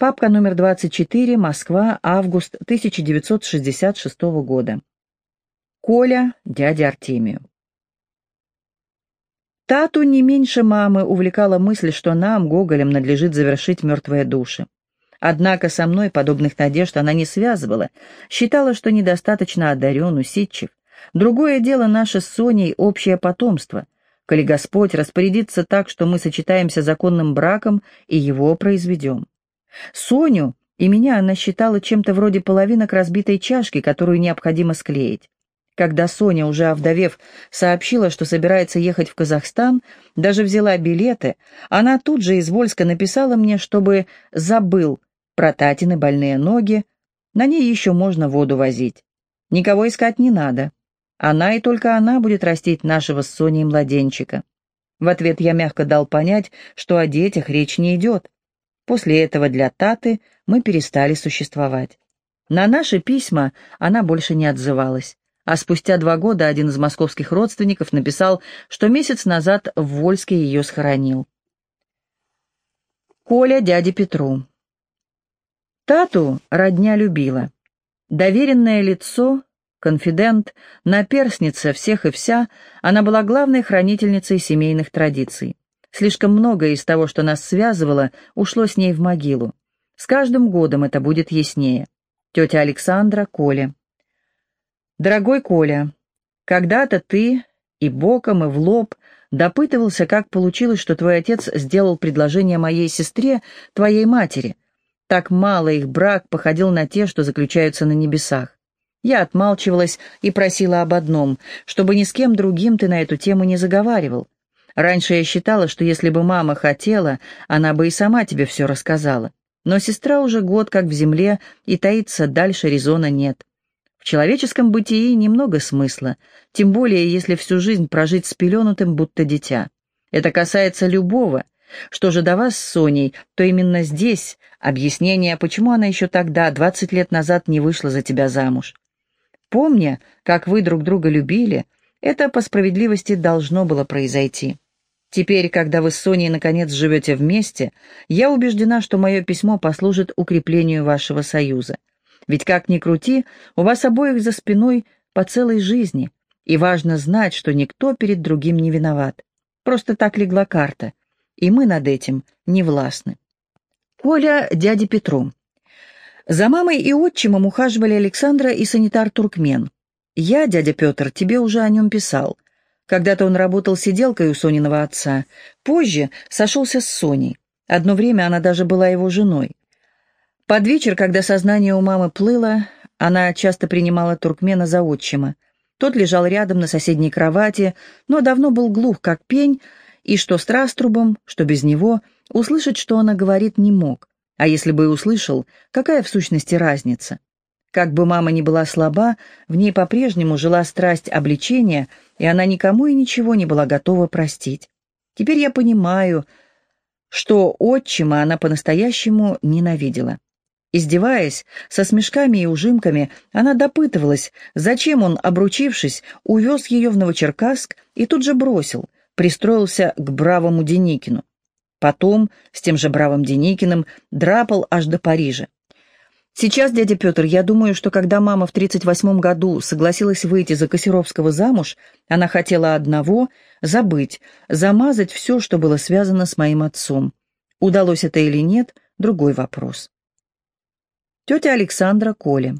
Папка номер 24, Москва, август 1966 года. Коля, дядя Артемию. Тату не меньше мамы увлекала мысль, что нам, Гоголем, надлежит завершить «Мертвые души». Однако со мной подобных надежд она не связывала, считала, что недостаточно одарен, усидчив. Другое дело наше с Соней общее потомство, коли Господь распорядится так, что мы сочетаемся законным браком и его произведем. Соню и меня она считала чем-то вроде половинок разбитой чашки, которую необходимо склеить. Когда Соня, уже овдовев, сообщила, что собирается ехать в Казахстан, даже взяла билеты, она тут же из Вольска написала мне, чтобы забыл про Татины больные ноги, на ней еще можно воду возить. Никого искать не надо. Она и только она будет растить нашего с Соней младенчика. В ответ я мягко дал понять, что о детях речь не идет. После этого для Таты мы перестали существовать. На наши письма она больше не отзывалась. А спустя два года один из московских родственников написал, что месяц назад в Вольске ее схоронил. Коля дяде Петру. Тату родня любила. Доверенное лицо, конфидент, наперсница всех и вся, она была главной хранительницей семейных традиций. Слишком многое из того, что нас связывало, ушло с ней в могилу. С каждым годом это будет яснее. Тетя Александра, Коля. Дорогой Коля, когда-то ты и боком, и в лоб допытывался, как получилось, что твой отец сделал предложение моей сестре, твоей матери — так мало их брак походил на те, что заключаются на небесах. Я отмалчивалась и просила об одном, чтобы ни с кем другим ты на эту тему не заговаривал. Раньше я считала, что если бы мама хотела, она бы и сама тебе все рассказала. Но сестра уже год как в земле, и таится дальше резона нет. В человеческом бытии немного смысла, тем более если всю жизнь прожить спеленутым, будто дитя. Это касается любого — что же до вас с Соней, то именно здесь объяснение, почему она еще тогда, двадцать лет назад, не вышла за тебя замуж. Помня, как вы друг друга любили, это по справедливости должно было произойти. Теперь, когда вы с Соней наконец живете вместе, я убеждена, что мое письмо послужит укреплению вашего союза. Ведь как ни крути, у вас обоих за спиной по целой жизни, и важно знать, что никто перед другим не виноват. Просто так легла карта и мы над этим не властны. Коля дяде Петру. За мамой и отчимом ухаживали Александра и санитар Туркмен. Я, дядя Петр, тебе уже о нем писал. Когда-то он работал сиделкой у Сониного отца, позже сошелся с Соней. Одно время она даже была его женой. Под вечер, когда сознание у мамы плыло, она часто принимала Туркмена за отчима. Тот лежал рядом на соседней кровати, но давно был глух, как пень, и что с Траструбом, что без него, услышать, что она говорит, не мог. А если бы и услышал, какая в сущности разница? Как бы мама ни была слаба, в ней по-прежнему жила страсть обличения, и она никому и ничего не была готова простить. Теперь я понимаю, что отчима она по-настоящему ненавидела. Издеваясь, со смешками и ужимками, она допытывалась, зачем он, обручившись, увез ее в Новочеркасск и тут же бросил, пристроился к бравому Деникину. Потом с тем же бравым Деникиным драпал аж до Парижа. Сейчас, дядя Петр, я думаю, что когда мама в 38 году согласилась выйти за Косеровского замуж, она хотела одного — забыть, замазать все, что было связано с моим отцом. Удалось это или нет — другой вопрос. Тетя Александра Коля.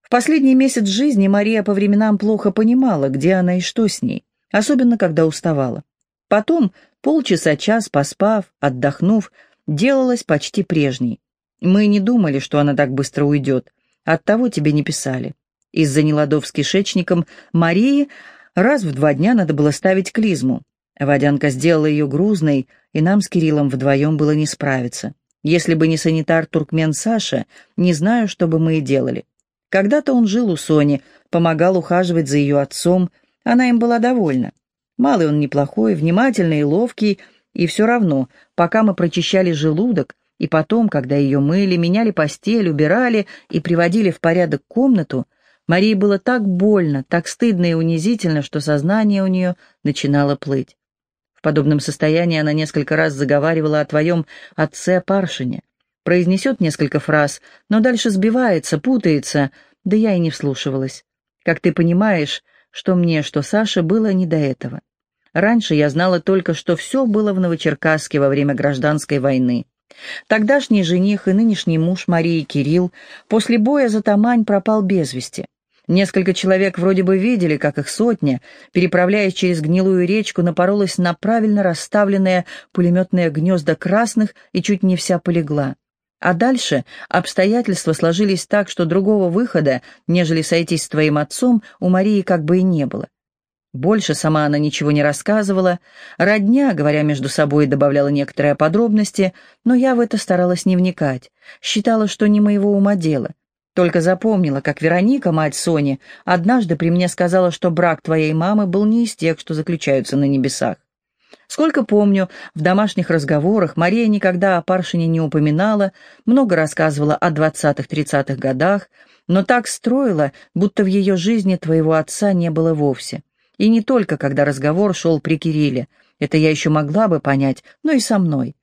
В последний месяц жизни Мария по временам плохо понимала, где она и что с ней особенно когда уставала. Потом, полчаса-час поспав, отдохнув, делалась почти прежней. Мы не думали, что она так быстро уйдет, оттого тебе не писали. Из-за неладов с кишечником Марии раз в два дня надо было ставить клизму. Водянка сделала ее грузной, и нам с Кириллом вдвоем было не справиться. Если бы не санитар туркмен Саша, не знаю, что бы мы и делали. Когда-то он жил у Сони, помогал ухаживать за ее отцом, она им была довольна. Малый он неплохой, внимательный и ловкий, и все равно, пока мы прочищали желудок, и потом, когда ее мыли, меняли постель, убирали и приводили в порядок комнату, Марии было так больно, так стыдно и унизительно, что сознание у нее начинало плыть. В подобном состоянии она несколько раз заговаривала о твоем отце Паршине. Произнесет несколько фраз, но дальше сбивается, путается, да я и не вслушивалась. Как ты понимаешь, что мне, что Саше было не до этого. Раньше я знала только, что все было в Новочеркасске во время гражданской войны. Тогдашний жених и нынешний муж Марии Кирилл после боя за Тамань пропал без вести. Несколько человек вроде бы видели, как их сотня, переправляясь через гнилую речку, напоролась на правильно расставленные пулеметные гнезда красных и чуть не вся полегла. А дальше обстоятельства сложились так, что другого выхода, нежели сойтись с твоим отцом, у Марии как бы и не было. Больше сама она ничего не рассказывала, родня, говоря между собой, добавляла некоторые подробности, но я в это старалась не вникать, считала, что не моего ума дело — только запомнила, как Вероника, мать Сони, однажды при мне сказала, что брак твоей мамы был не из тех, что заключаются на небесах. Сколько помню, в домашних разговорах Мария никогда о Паршине не упоминала, много рассказывала о двадцатых-тридцатых годах, но так строила, будто в ее жизни твоего отца не было вовсе. И не только, когда разговор шел при Кирилле, это я еще могла бы понять, но и со мной.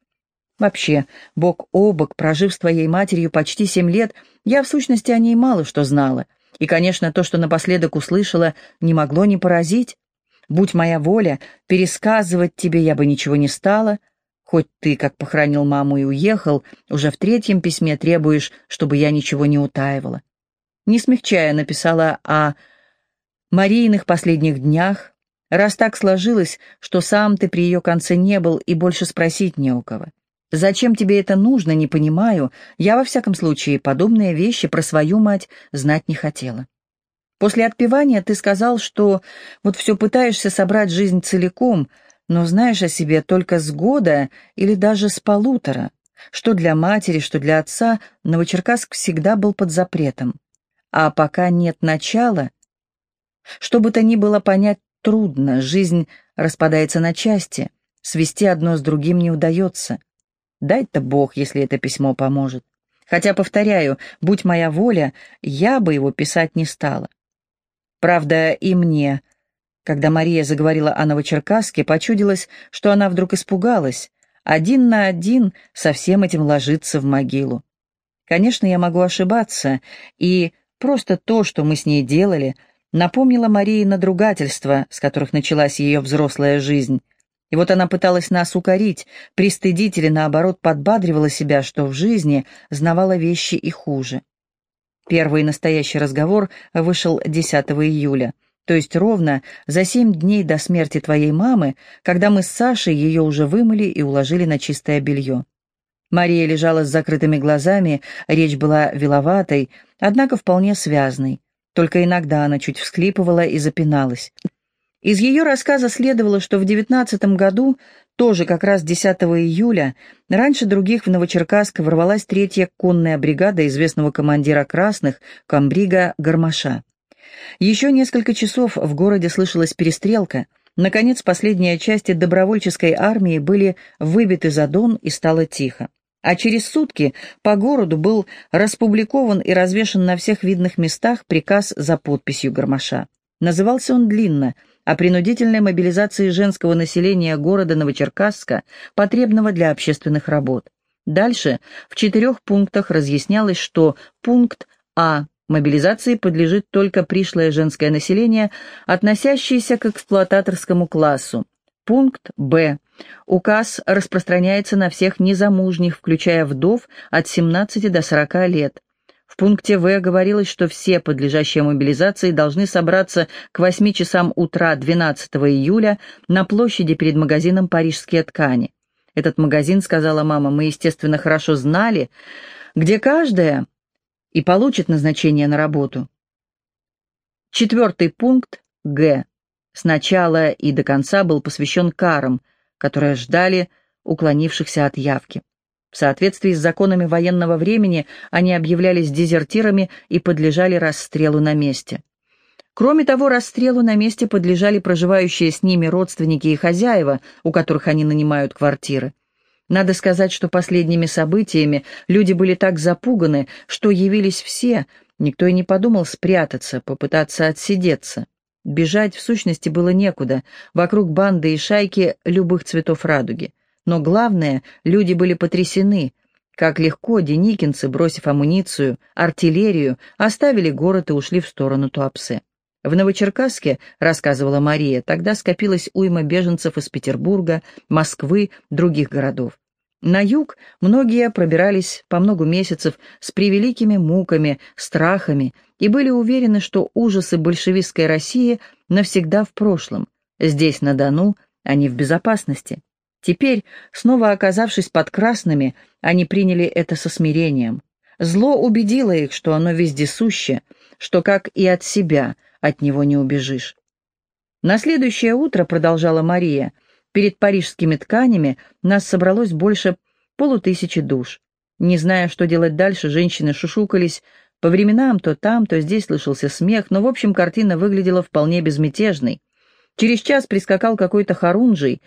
Вообще, бок о бок, прожив с твоей матерью почти семь лет, я в сущности о ней мало что знала. И, конечно, то, что напоследок услышала, не могло не поразить. Будь моя воля, пересказывать тебе я бы ничего не стала. Хоть ты, как похоронил маму и уехал, уже в третьем письме требуешь, чтобы я ничего не утаивала. Не смягчая, написала о Марииных последних днях, раз так сложилось, что сам ты при ее конце не был и больше спросить не у кого. Зачем тебе это нужно, не понимаю. Я, во всяком случае, подобные вещи про свою мать знать не хотела. После отпевания ты сказал, что вот все пытаешься собрать жизнь целиком, но знаешь о себе только с года или даже с полутора, что для матери, что для отца Новочеркасск всегда был под запретом. А пока нет начала, что бы то ни было понять трудно, жизнь распадается на части, свести одно с другим не удается. Дай-то Бог, если это письмо поможет. Хотя, повторяю, будь моя воля, я бы его писать не стала. Правда, и мне, когда Мария заговорила о Новочеркасске, почудилось, что она вдруг испугалась, один на один со всем этим ложиться в могилу. Конечно, я могу ошибаться, и просто то, что мы с ней делали, напомнило Марии надругательства, с которых началась ее взрослая жизнь, и вот она пыталась нас укорить, пристыдить или, наоборот, подбадривала себя, что в жизни знавала вещи и хуже. Первый настоящий разговор вышел 10 июля, то есть ровно за семь дней до смерти твоей мамы, когда мы с Сашей ее уже вымыли и уложили на чистое белье. Мария лежала с закрытыми глазами, речь была виловатой, однако вполне связной. Только иногда она чуть всхлипывала и запиналась. Из ее рассказа следовало, что в девятнадцатом году, тоже как раз 10 июля, раньше других в Новочеркасск ворвалась третья конная бригада известного командира красных, комбрига Гармаша. Еще несколько часов в городе слышалась перестрелка. Наконец, последние части добровольческой армии были выбиты за Дон, и стало тихо. А через сутки по городу был распубликован и развешан на всех видных местах приказ за подписью Гармаша. Назывался он длинно – о принудительной мобилизации женского населения города Новочеркасска, потребного для общественных работ. Дальше в четырех пунктах разъяснялось, что пункт А мобилизации подлежит только пришлое женское население, относящееся к эксплуататорскому классу. Пункт Б. Указ распространяется на всех незамужних, включая вдов от 17 до 40 лет. В пункте В говорилось, что все подлежащие мобилизации должны собраться к 8 часам утра 12 июля на площади перед магазином «Парижские ткани». Этот магазин, сказала мама, мы, естественно, хорошо знали, где каждая и получит назначение на работу. Четвертый пункт Г. Сначала и до конца был посвящен карам, которые ждали уклонившихся от явки. В соответствии с законами военного времени они объявлялись дезертирами и подлежали расстрелу на месте. Кроме того, расстрелу на месте подлежали проживающие с ними родственники и хозяева, у которых они нанимают квартиры. Надо сказать, что последними событиями люди были так запуганы, что явились все, никто и не подумал спрятаться, попытаться отсидеться. Бежать, в сущности, было некуда, вокруг банды и шайки любых цветов радуги. Но главное, люди были потрясены, как легко деникинцы, бросив амуницию, артиллерию, оставили город и ушли в сторону Туапсе. В Новочеркасске, рассказывала Мария, тогда скопилась уйма беженцев из Петербурга, Москвы, других городов. На юг многие пробирались по многу месяцев с превеликими муками, страхами и были уверены, что ужасы большевистской России навсегда в прошлом. Здесь, на Дону, они в безопасности. Теперь, снова оказавшись под красными, они приняли это со смирением. Зло убедило их, что оно вездесуще, что, как и от себя, от него не убежишь. На следующее утро, продолжала Мария, Перед парижскими тканями нас собралось больше полутысячи душ. Не зная, что делать дальше, женщины шушукались. По временам то там, то здесь слышался смех, но в общем картина выглядела вполне безмятежной. Через час прискакал какой-то хорунжий.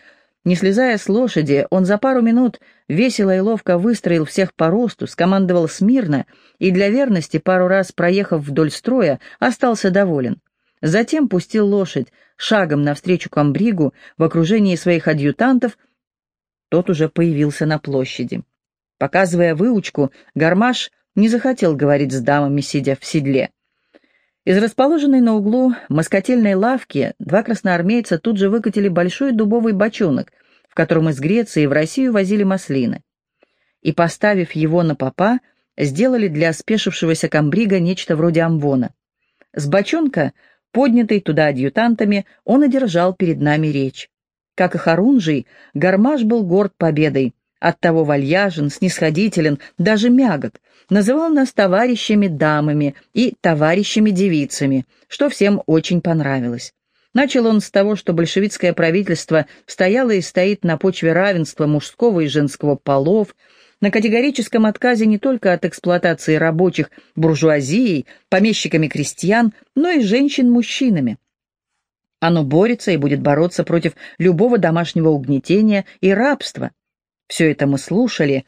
Не слезая с лошади, он за пару минут весело и ловко выстроил всех по росту, скомандовал смирно и для верности, пару раз проехав вдоль строя, остался доволен. Затем пустил лошадь шагом навстречу комбригу в окружении своих адъютантов. Тот уже появился на площади. Показывая выучку, Гармаш не захотел говорить с дамами, сидя в седле. Из расположенной на углу москотельной лавки два красноармейца тут же выкатили большой дубовый бочонок, в котором из Греции в Россию возили маслины. И, поставив его на попа, сделали для спешившегося комбрига нечто вроде амвона. С бочонка Поднятый туда адъютантами, он одержал перед нами речь. Как и Харунжий, Гармаш был горд победой, оттого вальяжен, снисходителен, даже мягок, называл нас товарищами-дамами и товарищами-девицами, что всем очень понравилось. Начал он с того, что большевистское правительство стояло и стоит на почве равенства мужского и женского полов, на категорическом отказе не только от эксплуатации рабочих буржуазией, помещиками крестьян, но и женщин-мужчинами. Оно борется и будет бороться против любого домашнего угнетения и рабства. Все это мы слушали,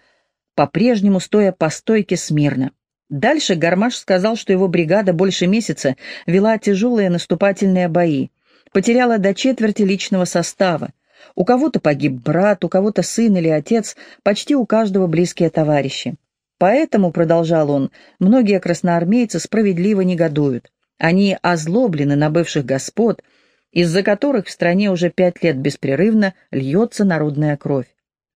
по-прежнему стоя по стойке смирно. Дальше Гармаш сказал, что его бригада больше месяца вела тяжелые наступательные бои, потеряла до четверти личного состава, у кого-то погиб брат, у кого-то сын или отец, почти у каждого близкие товарищи. Поэтому, продолжал он, многие красноармейцы справедливо негодуют. Они озлоблены на бывших господ, из-за которых в стране уже пять лет беспрерывно льется народная кровь.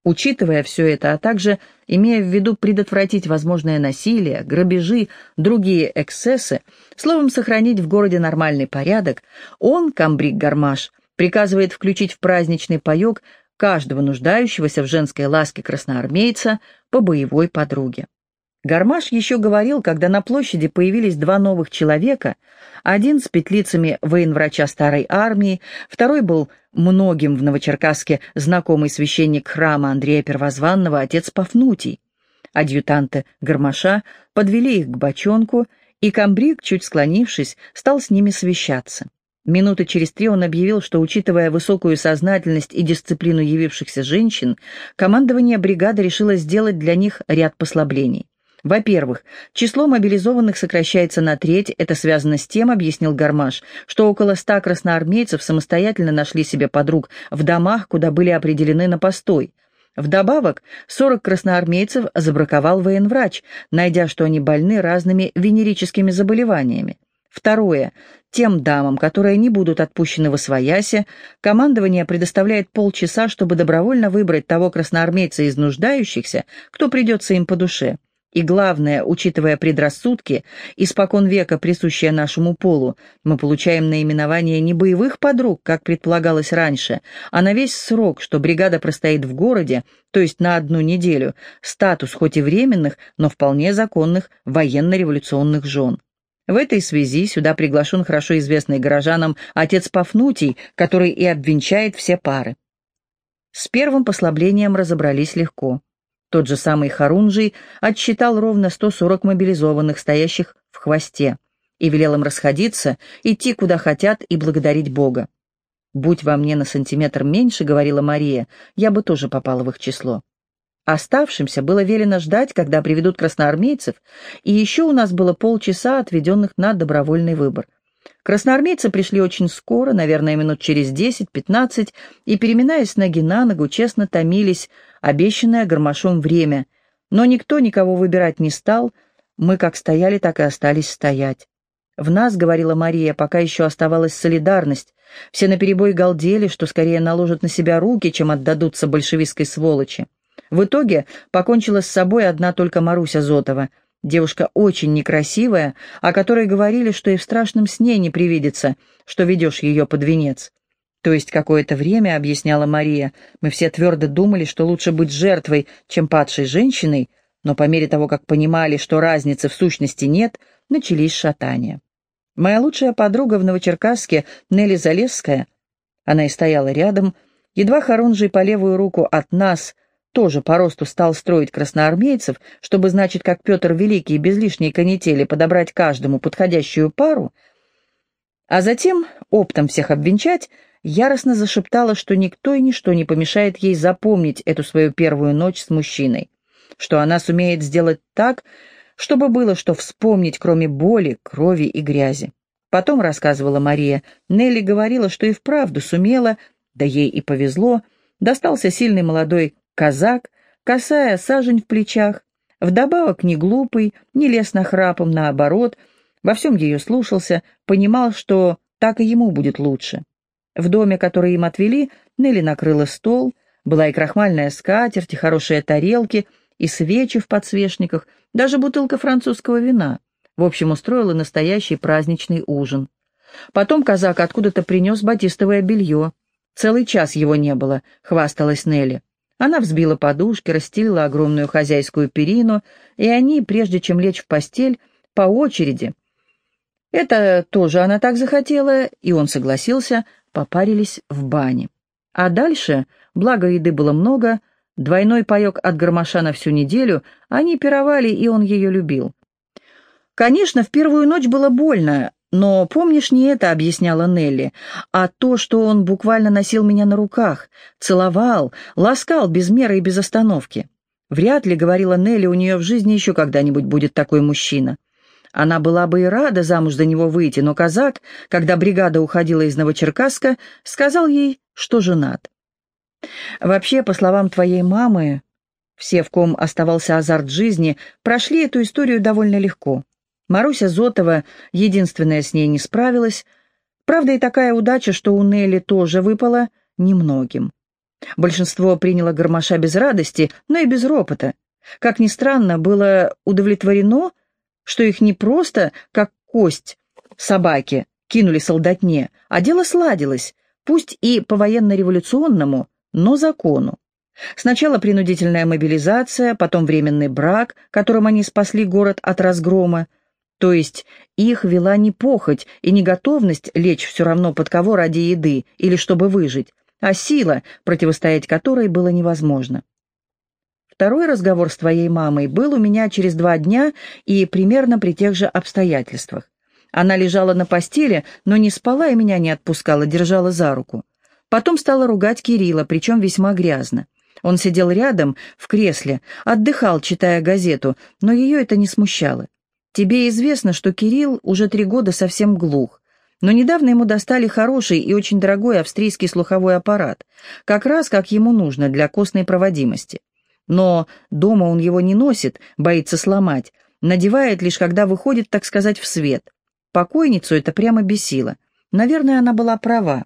Учитывая все это, а также имея в виду предотвратить возможное насилие, грабежи, другие эксцессы, словом, сохранить в городе нормальный порядок, он, комбриг Гармаш, приказывает включить в праздничный паек каждого нуждающегося в женской ласке красноармейца по боевой подруге. Гармаш еще говорил, когда на площади появились два новых человека, один с петлицами военврача старой армии, второй был многим в Новочеркасске знакомый священник храма Андрея Первозванного, отец Пафнутий. Адъютанты Гармаша подвели их к бочонку, и комбриг, чуть склонившись, стал с ними совещаться. Минуты через три он объявил, что, учитывая высокую сознательность и дисциплину явившихся женщин, командование бригады решило сделать для них ряд послаблений. Во-первых, число мобилизованных сокращается на треть, это связано с тем, объяснил Гармаш, что около ста красноармейцев самостоятельно нашли себе подруг в домах, куда были определены на постой. Вдобавок, 40 красноармейцев забраковал военврач, найдя, что они больны разными венерическими заболеваниями. Второе. Тем дамам, которые не будут отпущены в освоясе, командование предоставляет полчаса, чтобы добровольно выбрать того красноармейца из нуждающихся, кто придется им по душе. И главное, учитывая предрассудки, испокон века присущие нашему полу, мы получаем наименование не боевых подруг, как предполагалось раньше, а на весь срок, что бригада простоит в городе, то есть на одну неделю, статус хоть и временных, но вполне законных военно-революционных жен. В этой связи сюда приглашен хорошо известный горожанам отец Пафнутий, который и обвенчает все пары. С первым послаблением разобрались легко. Тот же самый Харунжий отсчитал ровно 140 мобилизованных, стоящих в хвосте, и велел им расходиться, идти куда хотят и благодарить Бога. «Будь во мне на сантиметр меньше», — говорила Мария, — «я бы тоже попала в их число». Оставшимся было велено ждать, когда приведут красноармейцев, и еще у нас было полчаса, отведенных на добровольный выбор. Красноармейцы пришли очень скоро, наверное, минут через десять-пятнадцать, и, переминаясь ноги на ногу, честно томились, обещанное гармошом время. Но никто никого выбирать не стал, мы как стояли, так и остались стоять. В нас, говорила Мария, пока еще оставалась солидарность. Все наперебой галдели, что скорее наложат на себя руки, чем отдадутся большевистской сволочи. В итоге покончила с собой одна только Маруся Зотова — Девушка очень некрасивая, о которой говорили, что и в страшном сне не привидится, что ведешь ее под венец. То есть какое-то время, объясняла Мария, мы все твердо думали, что лучше быть жертвой, чем падшей женщиной, но по мере того, как понимали, что разницы в сущности нет, начались шатания. Моя лучшая подруга в Новочеркасске, Нелли Залесская, она и стояла рядом, едва Харунжий по левую руку от нас тоже по росту стал строить красноармейцев, чтобы, значит, как Петр Великий без лишней канители подобрать каждому подходящую пару, а затем, оптом всех обвенчать, яростно зашептала, что никто и ничто не помешает ей запомнить эту свою первую ночь с мужчиной, что она сумеет сделать так, чтобы было что вспомнить, кроме боли, крови и грязи. Потом, рассказывала Мария, Нелли говорила, что и вправду сумела, да ей и повезло, достался сильный молодой Казак, косая сажень в плечах, вдобавок не глупый, не лез на храпом, наоборот, во всем ее слушался, понимал, что так и ему будет лучше. В доме, который им отвели, Нелли накрыла стол, была и крахмальная скатерть, и хорошие тарелки, и свечи в подсвечниках, даже бутылка французского вина. В общем, устроила настоящий праздничный ужин. Потом казак откуда-то принес батистовое белье. Целый час его не было, хвасталась Нелли. Она взбила подушки, расстелила огромную хозяйскую перину, и они, прежде чем лечь в постель, по очереди. Это тоже она так захотела, и он согласился, попарились в бане. А дальше, благо еды было много, двойной паек от гармоша на всю неделю, они пировали, и он ее любил. Конечно, в первую ночь было больно, но помнишь, не это объясняла Нелли, а то, что он буквально носил меня на руках, целовал, ласкал без меры и без остановки. Вряд ли, говорила Нелли, у нее в жизни еще когда-нибудь будет такой мужчина. Она была бы и рада замуж за него выйти, но казак, когда бригада уходила из Новочеркасска, сказал ей, что женат. Вообще, по словам твоей мамы, все, в ком оставался азарт жизни, прошли эту историю довольно легко. Маруся Зотова, единственная с ней не справилась. Правда, и такая удача, что у Нелли тоже выпала немногим. Большинство приняло гармоша без радости, но и без ропота. Как ни странно, было удовлетворено, что их не просто, как кость собаки, кинули солдатне, а дело сладилось, пусть и по военно-революционному, но закону. Сначала принудительная мобилизация, потом временный брак, которым они спасли город от разгрома, то есть их вела не похоть и не готовность лечь все равно под кого ради еды или чтобы выжить, а сила, противостоять которой было невозможно. Второй разговор с твоей мамой был у меня через два дня и примерно при тех же обстоятельствах. Она лежала на постели, но не спала и меня не отпускала, держала за руку. Потом стала ругать Кирилла, причем весьма грязно. Он сидел рядом, в кресле, отдыхал, читая газету, но ее это не смущало. Тебе известно, что Кирилл уже три года совсем глух, но недавно ему достали хороший и очень дорогой австрийский слуховой аппарат, как раз как ему нужно для костной проводимости. Но дома он его не носит, боится сломать, надевает лишь когда выходит, так сказать, в свет. Покойницу это прямо бесило. Наверное, она была права.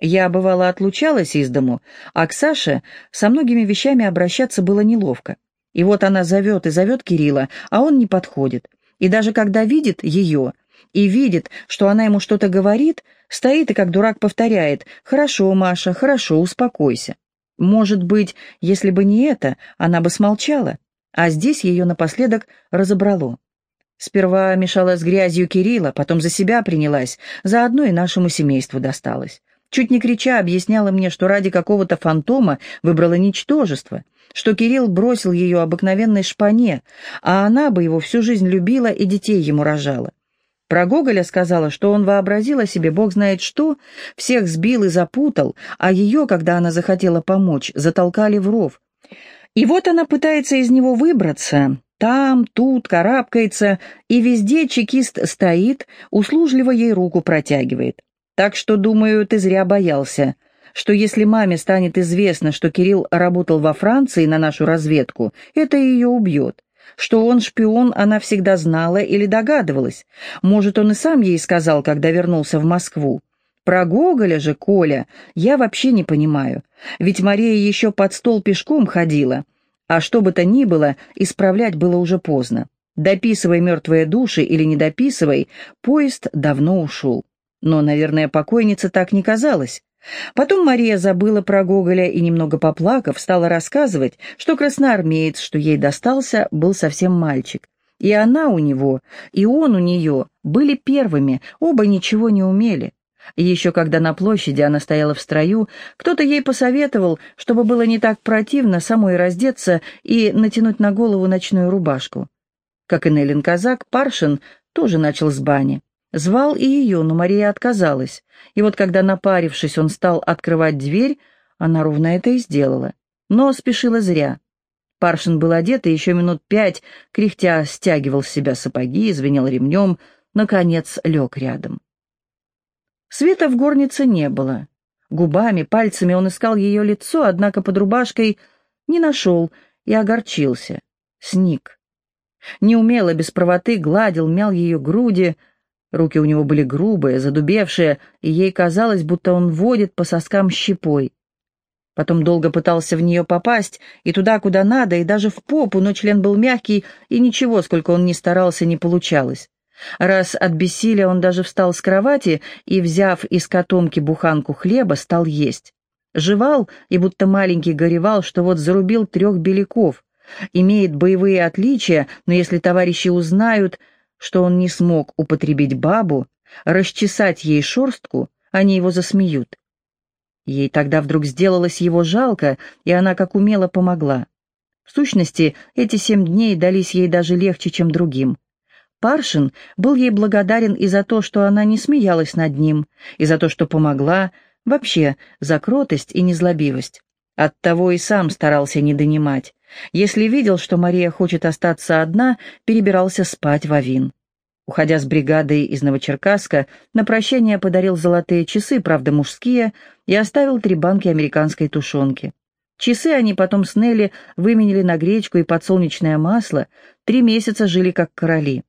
Я, бывало, отлучалась из дому, а к Саше со многими вещами обращаться было неловко. И вот она зовет и зовет Кирилла, а он не подходит и даже когда видит ее и видит, что она ему что-то говорит, стоит и как дурак повторяет «Хорошо, Маша, хорошо, успокойся». Может быть, если бы не это, она бы смолчала, а здесь ее напоследок разобрало. Сперва мешала с грязью Кирилла, потом за себя принялась, заодно и нашему семейству досталось. Чуть не крича объясняла мне, что ради какого-то фантома выбрала ничтожество — что Кирилл бросил ее обыкновенной шпане, а она бы его всю жизнь любила и детей ему рожала. Про Гоголя сказала, что он вообразил о себе бог знает что, всех сбил и запутал, а ее, когда она захотела помочь, затолкали в ров. И вот она пытается из него выбраться, Там, тут карабкается, и везде чекист стоит, услужливо ей руку протягивает. Так что, думаю, ты зря боялся, что если маме станет известно, что Кирилл работал во Франции на нашу разведку, это ее убьет. Что он шпион, она всегда знала или догадывалась. Может, он и сам ей сказал, когда вернулся в Москву. Про Гоголя же, Коля, я вообще не понимаю. Ведь Мария еще под стол пешком ходила. А что бы то ни было, исправлять было уже поздно. Дописывай мертвые души или не дописывай, поезд давно ушел. Но, наверное, покойница так не казалась. Потом Мария забыла про Гоголя и, немного поплакав, стала рассказывать, что красноармеец, что ей достался, был совсем мальчик. И она у него, и он у нее были первыми, оба ничего не умели. Еще когда на площади она стояла в строю, кто-то ей посоветовал, чтобы было не так противно самой раздеться и натянуть на голову ночную рубашку. Как и Неллин Казак, Паршин тоже начал с бани. Звал и ее, но Мария отказалась. И вот когда, напарившись, он стал открывать дверь, она ровно это и сделала. Но спешила зря. Паршин был одет и еще минут пять, кряхтя, стягивал с себя сапоги, звенел ремнем, наконец лег рядом. Света в горнице не было. Губами, пальцами он искал ее лицо, однако под рубашкой не нашел и огорчился. Сник. Неумело, без правоты, гладил, мял ее груди, Руки у него были грубые, задубевшие, и ей казалось, будто он водит по соскам щепой. Потом долго пытался в нее попасть, и туда, куда надо, и даже в попу, но член был мягкий, и ничего, сколько он ни старался, не получалось. Раз от бессилия он даже встал с кровати и, взяв из котомки буханку хлеба, стал есть. Жевал и будто маленький горевал, что вот зарубил трех беляков. Имеет боевые отличия, но если товарищи узнают, что он не смог употребить бабу, расчесать ей шерстку, они его засмеют. Ей тогда вдруг сделалось его жалко, и она как умело помогла. В сущности, эти семь дней дались ей даже легче, чем другим. Паршин был ей благодарен и за то, что она не смеялась над ним, и за то, что помогла, вообще за кротость и незлобивость. Оттого и сам старался не донимать. Если видел, что Мария хочет остаться одна, перебирался спать в Авин. Уходя с бригадой из Новочеркасска, на прощание подарил золотые часы, правда мужские, и оставил три банки американской тушенки. Часы они потом с Нелли выменили на гречку и подсолнечное масло, три месяца жили как короли.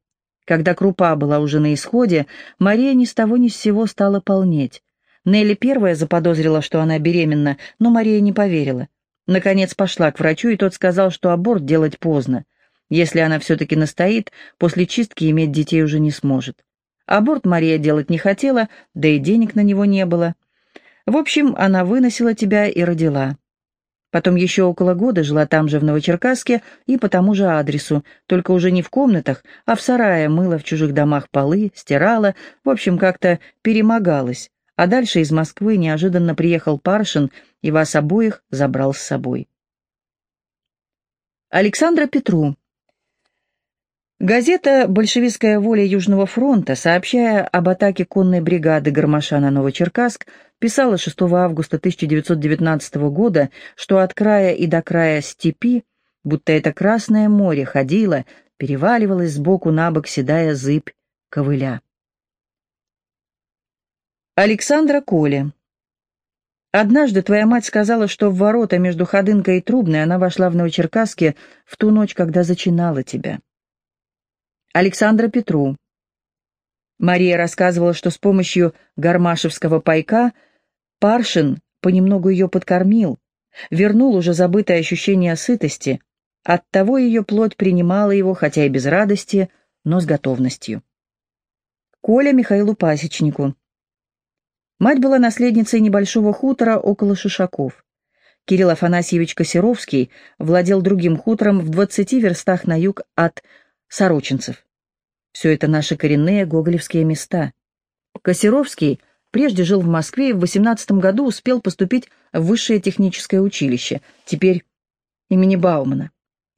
Когда крупа была уже на исходе, Мария ни с того ни с сего стала полнеть. Нелли первая заподозрила, что она беременна, но Мария не поверила. Наконец пошла к врачу, и тот сказал, что аборт делать поздно. Если она все-таки настоит, после чистки иметь детей уже не сможет. Аборт Мария делать не хотела, да и денег на него не было. В общем, она выносила тебя и родила. Потом еще около года жила там же, в Новочеркасске, и по тому же адресу, только уже не в комнатах, а в сарае мыла в чужих домах полы, стирала, в общем, как-то перемогалась. А дальше из Москвы неожиданно приехал Паршин и вас обоих забрал с собой. Александра Петру. Газета «Большевистская воля Южного фронта», сообщая об атаке конной бригады Гармаша на Новочеркасск, писала 6 августа 1919 года, что от края и до края степи, будто это Красное море ходило, переваливалась сбоку на бок седая зыбь ковыля. Александра Коля. Однажды твоя мать сказала, что в ворота между Ходынкой и Трубной она вошла в Новочеркасске в ту ночь, когда зачинала тебя. Александра Петру. Мария рассказывала, что с помощью гармашевского пайка Паршин понемногу ее подкормил, вернул уже забытое ощущение сытости, оттого ее плоть принимала его, хотя и без радости, но с готовностью. Коля Михаилу Пасечнику. Мать была наследницей небольшого хутора около Шишаков. Кирилл Афанасьевич Косеровский владел другим хутором в двадцати верстах на юг от Сорочинцев. Все это наши коренные гоголевские места. Косеровский прежде жил в Москве и в 18 году успел поступить в высшее техническое училище, теперь имени Баумана.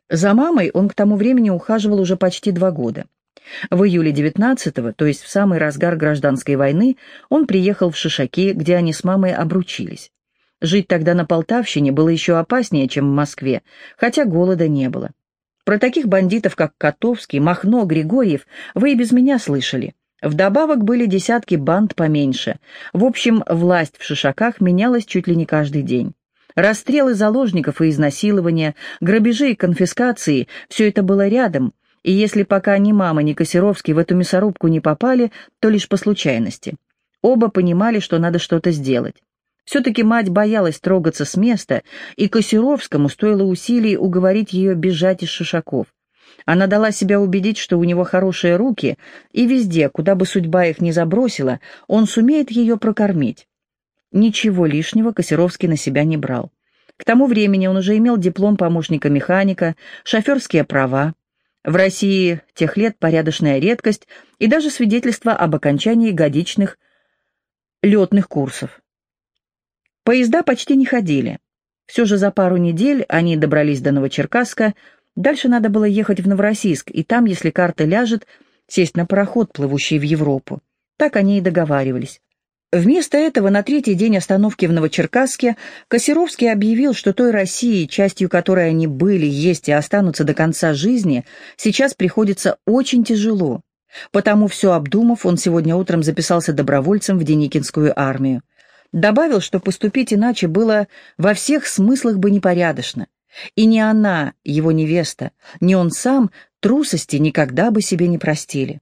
За мамой он к тому времени ухаживал уже почти два года. В июле 19-го, то есть в самый разгар гражданской войны, он приехал в Шишаки, где они с мамой обручились. Жить тогда на Полтавщине было еще опаснее, чем в Москве, хотя голода не было. Про таких бандитов, как Котовский, Махно, Григорьев, вы и без меня слышали. Вдобавок были десятки банд поменьше. В общем, власть в Шишаках менялась чуть ли не каждый день. Расстрелы заложников и изнасилования, грабежи и конфискации – все это было рядом, и если пока ни мама, ни Косеровский в эту мясорубку не попали, то лишь по случайности. Оба понимали, что надо что-то сделать. Все-таки мать боялась трогаться с места, и Косеровскому стоило усилий уговорить ее бежать из Шишаков. Она дала себя убедить, что у него хорошие руки, и везде, куда бы судьба их ни забросила, он сумеет ее прокормить. Ничего лишнего Косеровский на себя не брал. К тому времени он уже имел диплом помощника механика, шоферские права. В России тех лет порядочная редкость и даже свидетельство об окончании годичных летных курсов. Поезда почти не ходили. Все же за пару недель они добрались до Новочеркасска, Дальше надо было ехать в Новороссийск, и там, если карта ляжет, сесть на пароход, плывущий в Европу. Так они и договаривались. Вместо этого на третий день остановки в Новочеркасске Косеровский объявил, что той России, частью которой они были, есть и останутся до конца жизни, сейчас приходится очень тяжело. Потому, все обдумав, он сегодня утром записался добровольцем в Деникинскую армию. Добавил, что поступить иначе было во всех смыслах бы непорядочно. И ни она, его невеста, ни он сам трусости никогда бы себе не простили.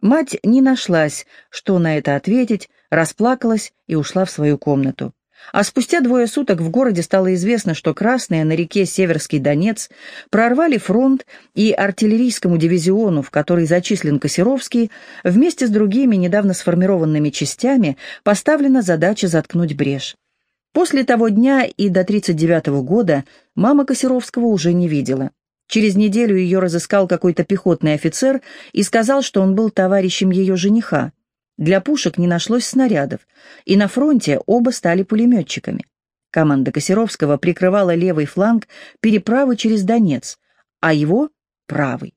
Мать не нашлась, что на это ответить, расплакалась и ушла в свою комнату. А спустя двое суток в городе стало известно, что красные на реке Северский Донец прорвали фронт и артиллерийскому дивизиону, в который зачислен Косеровский, вместе с другими недавно сформированными частями поставлена задача заткнуть брешь. После того дня и до 39 -го года мама Косеровского уже не видела. Через неделю ее разыскал какой-то пехотный офицер и сказал, что он был товарищем ее жениха. Для пушек не нашлось снарядов, и на фронте оба стали пулеметчиками. Команда Косеровского прикрывала левый фланг переправы через Донец, а его — правый.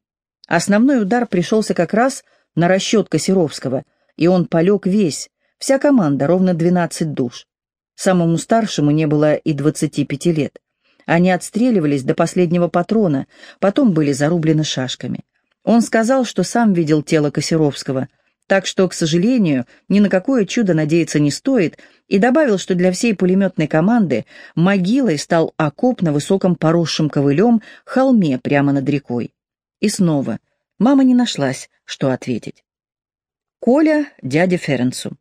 Основной удар пришелся как раз на расчет Косеровского, и он полег весь, вся команда, ровно 12 душ. Самому старшему не было и 25 лет. Они отстреливались до последнего патрона, потом были зарублены шашками. Он сказал, что сам видел тело Косеровского, так что, к сожалению, ни на какое чудо надеяться не стоит, и добавил, что для всей пулеметной команды могилой стал окоп на высоком поросшем ковылем холме прямо над рекой. И снова мама не нашлась, что ответить. Коля дяде Ференцу.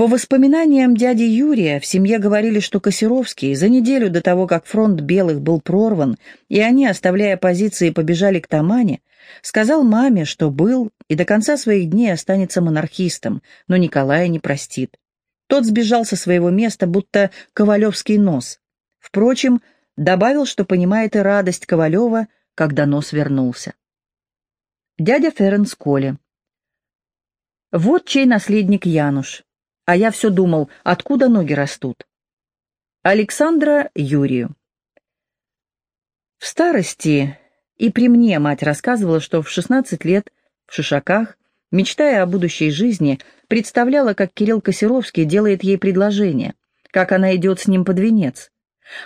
По воспоминаниям дяди Юрия, в семье говорили, что Косеровский за неделю до того, как фронт белых был прорван, и они, оставляя позиции, побежали к Тамане, сказал маме, что был и до конца своих дней останется монархистом, но Николая не простит. Тот сбежал со своего места, будто Ковалевский нос. Впрочем, добавил, что понимает и радость Ковалева, когда нос вернулся. Дядя Ференс Коля. Вот чей наследник Януш а я все думал, откуда ноги растут. Александра Юрию. В старости и при мне мать рассказывала, что в 16 лет в Шишаках, мечтая о будущей жизни, представляла, как Кирилл Косеровский делает ей предложение, как она идет с ним под венец.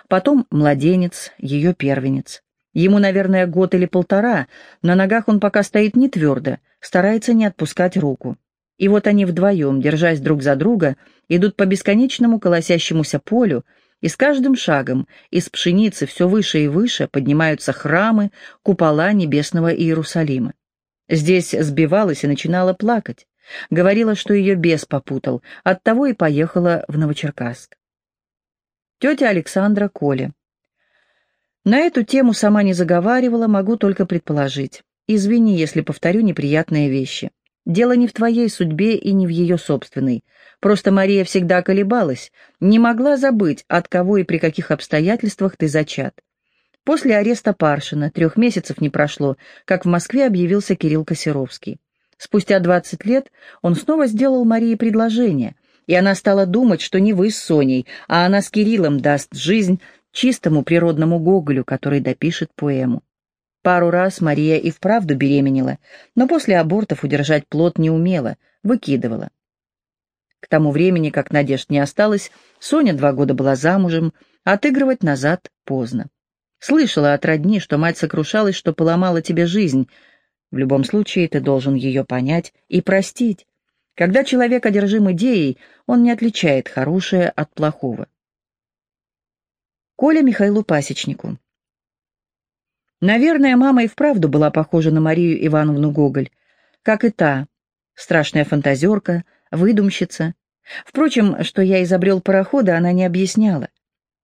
Потом младенец, ее первенец. Ему, наверное, год или полтора, на ногах он пока стоит не твердо, старается не отпускать руку. И вот они вдвоем, держась друг за друга, идут по бесконечному колосящемуся полю, и с каждым шагом из пшеницы все выше и выше поднимаются храмы, купола небесного Иерусалима. Здесь сбивалась и начинала плакать. Говорила, что ее бес попутал, оттого и поехала в Новочеркасск. Тетя Александра Коля. На эту тему сама не заговаривала, могу только предположить. Извини, если повторю неприятные вещи. Дело не в твоей судьбе и не в ее собственной. Просто Мария всегда колебалась, не могла забыть, от кого и при каких обстоятельствах ты зачат. После ареста Паршина трех месяцев не прошло, как в Москве объявился Кирилл Косеровский. Спустя двадцать лет он снова сделал Марии предложение, и она стала думать, что не вы с Соней, а она с Кириллом даст жизнь чистому природному Гоголю, который допишет поэму. Пару раз Мария и вправду беременела, но после абортов удержать плод не умела, выкидывала. К тому времени, как надежд не осталось, Соня два года была замужем, отыгрывать назад поздно. Слышала от родни, что мать сокрушалась, что поломала тебе жизнь. В любом случае, ты должен ее понять и простить. Когда человек одержим идеей, он не отличает хорошее от плохого. Коля Михаилу Пасечнику. Наверное, мама и вправду была похожа на Марию Ивановну Гоголь, как и та, страшная фантазерка, выдумщица. Впрочем, что я изобрел пароходы, она не объясняла.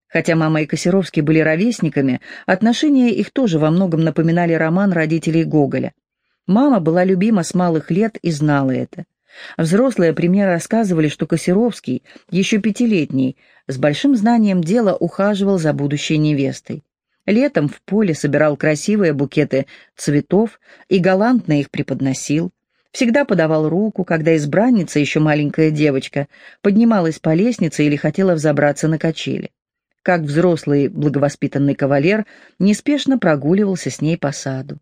Хотя мама и Косеровский были ровесниками, отношения их тоже во многом напоминали роман родителей Гоголя. Мама была любима с малых лет и знала это. Взрослые при мне рассказывали, что Косеровский, еще пятилетний, с большим знанием дела ухаживал за будущей невестой. Летом в поле собирал красивые букеты цветов и галантно их преподносил. Всегда подавал руку, когда избранница, еще маленькая девочка, поднималась по лестнице или хотела взобраться на качели. Как взрослый благовоспитанный кавалер, неспешно прогуливался с ней по саду.